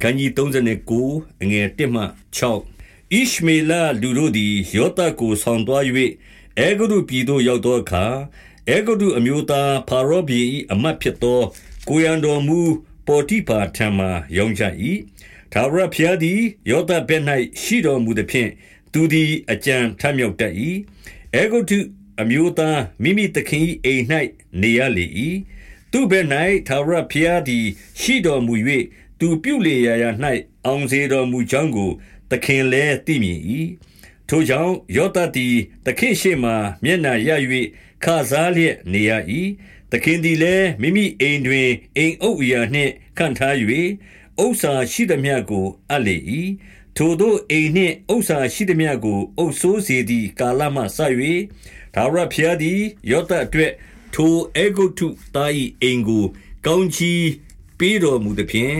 ခန်းကြီး39အငယ်1မှ6ဣရှမေလလူတို့သည်ယောသကိုဆောင်သွား၍အေဂရုပြည်သို့ရောက်သောအခါအေဂရုအမျိုးသားဖာရောဘီ၏အမတ်ဖြစ်သောကိုရန်တော်မူပေါ်တိပါထံမှရောင်းချ၏သာဝရဖျားသည်ယောသဘက်၌ရှိတော်မူသည်ဖြင့်သူသည်အကြံထမြောက်တတ်၏အေဂုတုအမျိုးသားမိမိသခင်၏အိမ်၌နေရလေ၏သူဘက်၌သာဝရဖျားသည်ရှိတော်မူ၍ သူပြုလေရာရာ၌အောင်စေတော်မူကြောင်းကို သခင်လည်းသိမြင်၏ထိုကြောင့်ယောသသည်သခင်ရှေ့မှမျက်နှာရ၍ခစားလျက်နေရ၏သခင်သည်လည်းမိမိအိမ်တွင်အိမ်အုပ်အရာနှင့်ခံထား၍ဥစ္စာရှိသမျှကိုအပ်လေ၏ထိုတို့အိမ်နှင့်ဥစ္စာရှိသမျှကိုအုပ်ဆိုးစေသည့်ကာလမှစ၍ဒါဝရဖျားသည်ယောသအတွက်ထိုအေဂုတုသား၏အိမ်ကိုကောင်းချီးပေးတော်မူသည်ဖြင့်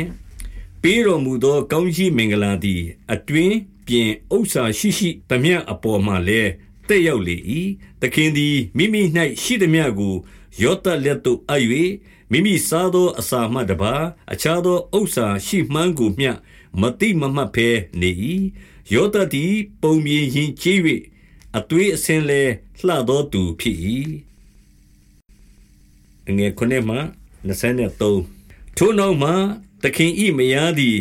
ပေးတော်မူသော ကောင်းကြီးမင်္ဂလာသည် အတွင်ပြင်ဥစ္စာရှိရှိသမျှအပေါ်မှလည်းတက်ရောက်လေ၏သခင်သည် မိမိ၌ရှိသမျှကိုယောသလက်သို့အပ်၍မိမိစားသောအစာမှတပါ အခြားသောဥစ္စာရှိမှန်းကိုမျှမတိမမှတ်ဘဲနေ၏ယောသသည် ပုံမြင်ရင်ချေး၍အသွေးအစင်းလဲလှသောသူဖြစ်၏ငယ်ခုနှစ်မှ23ထိုနောက်မှသခင်ဤမယားသည်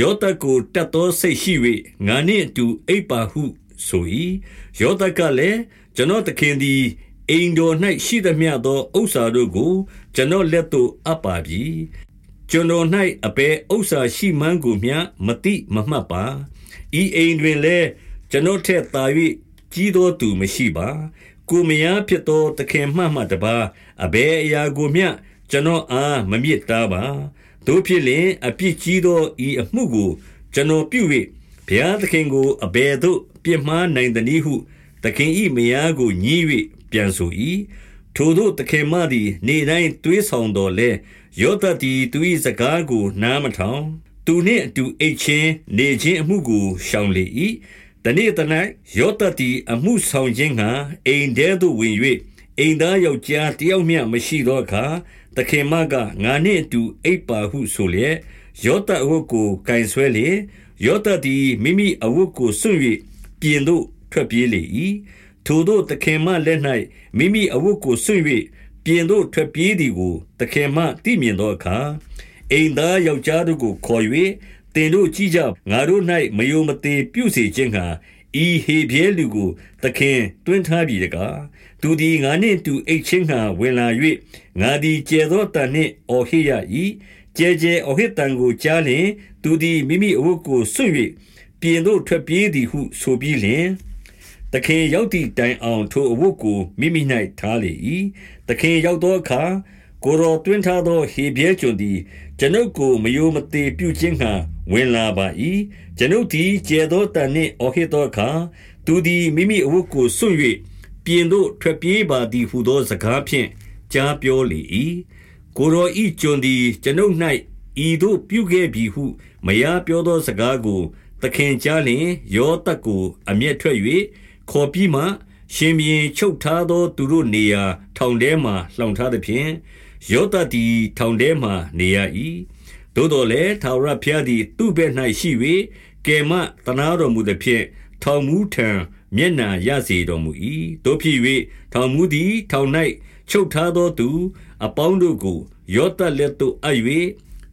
ယောသကိုတတ်သောစိတ်ရှိ၍ငါနှင့်အတူအိပ်ပါဟုဆို၏ယောသကလည်းကျွန်တော်သခင်သည်အိမ်တော်၌ရှိသမျှသောဥစ္စာတို့ကို ကျွန်တော်လက်သို့အပ်ပါပြီကျွန်တော်၌အဘယ်ဥစ္စာရှိမှန်းကိုမျှမတိမမှတ်ပါဤအိမ်တွင်လည်းကျွန်တော်ထက်သာ၍ကြီးသောသူမရှိပါကိုမယားဖြစ်သောသခင်မှမှတပါအဘယ်အရာကိုမျှကျွန်တော်အားမမြစ်တားပါ တို့ဖြစ်လင် အပြစ်ကြီးသော ဤအမှုကို ကျွန်တော်ပြု၍ဘုရားသခင်ကို အဘယ်သို့ ပြစ်မှားနိုင်သနည်းဟု သခင်ဤမယားကိုညှိ၍ပြန်ဆို၏ထိုတို့ သခင်မသည် နေတိုင်းတွေးဆောင်တော်လဲယောသတိသူ၏စကားကို နားမထောင် သူနှင့်အတူ အိတ်ချင်း နေခြင်းအမှုကို ရှောင်လေ၏တနေ့တ၌ယောသတိအမှုဆောင်ခြင်းကအိမ်ထဲသို့ဝင်၍ အိမ်သားယောက်ျားတယောက်မျှမရှိသောအခါသခင်မကငါနှင့်အတူအိပ်ပါဟုဆိုလျက်ယောသအဝတ်ကိုကင်ဆွဲလေယောသသည်မိမိအဝတ်ကိုစွန့်၍ပြင်သို့ထွက်ပြေးလေ၏ထိုတို့သခင်မလက်၌မိမိအဝတ်ကိုစွန့်၍ပြင်သို့ထွက်ပြေးသည်ကိုသခင်မသိမြင်သောအခါအိမ်သားယောက်ျားတို့ကိုခေါ်၍တင်တို့ကြည့်ကြငါတို့၌မယုံမသေးပြုစေခြင်းဟာဤဟေပြဲလူကိုသခင်တွင်ထားပြီတကားသူသည်ငါနှင့်တူအိတ်ချင်းဟံဝင်လာ၍ငါသည်ကျဲသောတန်နှင့်အော်ဟစ်ရ၏ကျဲကျဲအော်ဟစ်တန်ကိုကြားလျင် သူသည်မိမိအဝတ်ကိုဆွန့်၍ပြင်သို့ထွက်ပြေးသည်ဟုဆိုပြီးလျှင်သခင်ရောက်သည့်တိုင်အောင်ထိုအဝတ်ကိုမိမိ၌ထားလေ၏သခင်ရောက်သောအခါကိုယ်တော်တွင်ထားသောဟေဘဲကျွန်သည်ကျွန်ုပ်ကိုမယိုမသေးပြုခြင်းဟံ ဝင်လာပါ၏ကျွန်ုပ်သည်ကျဲသောတန်နှင့်အော်ဟစ်သောအခါသူသည်မိမိအဝတ်ကိုဆွန့်၍ပြင်သို့ထွက်ပြေးပါသည်ဟုသောစကားဖြင့်ကြားပြောလေ၏ကိုရောဤကျွန်သည်ကျွန်ုပ်၌ဤသို့ပြုခဲ့ပြီဟုမယားပြောသောစကားကိုသခင်ကြားလျင်ယောသတ်ကိုအမျက်ထွက်၍ခေါ်ပြီးမှရှင်ဘရင်ချုပ်ထားသောသူတို့နေရာ ထောင်ထဲမှလှောင်ထားသဖြင့်ယောသတ်သည်ထောင်ထဲမှနေရ၏ သို့တော်လည်းသာဝရဖျားသည် သူ့ဘက်၌ရှိ၍ကယ်မတနာတော်မူသည်ဖြင့်ထောင်မူထံမျက်နှာရစေတော်မူ၏တို့ဖြစ်၍ထောင်မူသည် ထောင်၌ချုပ်ထားသောသူ အပေါင်းတို့ကိုယောသလက်သို့အပ်၍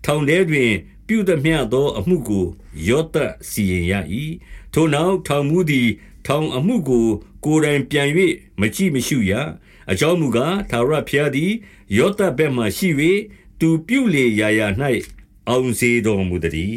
ထောင်ထဲတွင် ပြုသမျှသောအမှုကိုယောသစီရင်ရ၏ထိုနောက်ထောင်မူသည် ထောင်အမှုကို ကိုယ်တိုင်ပြန်၍မကြည့်မရှုရအကြောင်းမူကားသာရဖျားသည်ယောသဘက်မှရှိ၍သူပြုလေရာရာ၌ အောင်စေတော်မူသည်